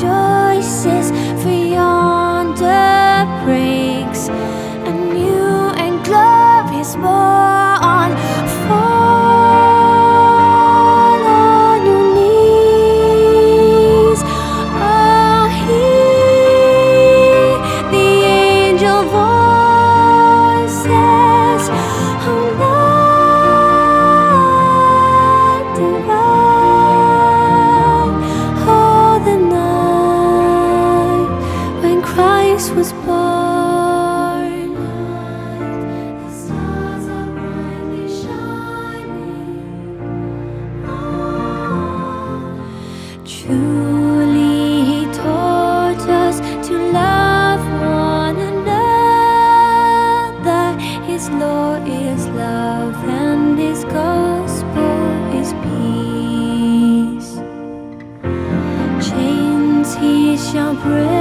就 Was born. The stars are brightly shining. Truly, He taught us to love one another. His law is love, and His gospel is peace. Chains He shall break.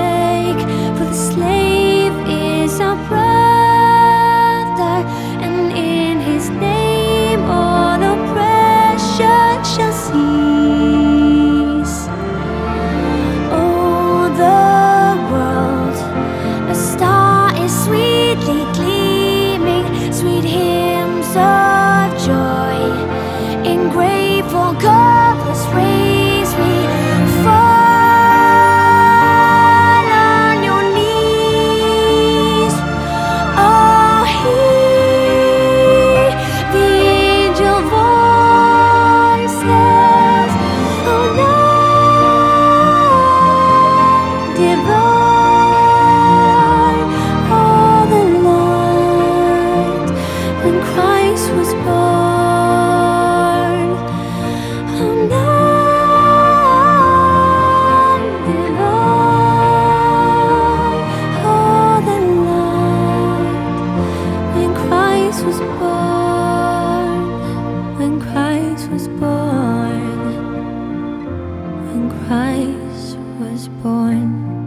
grateful God. Christ was born.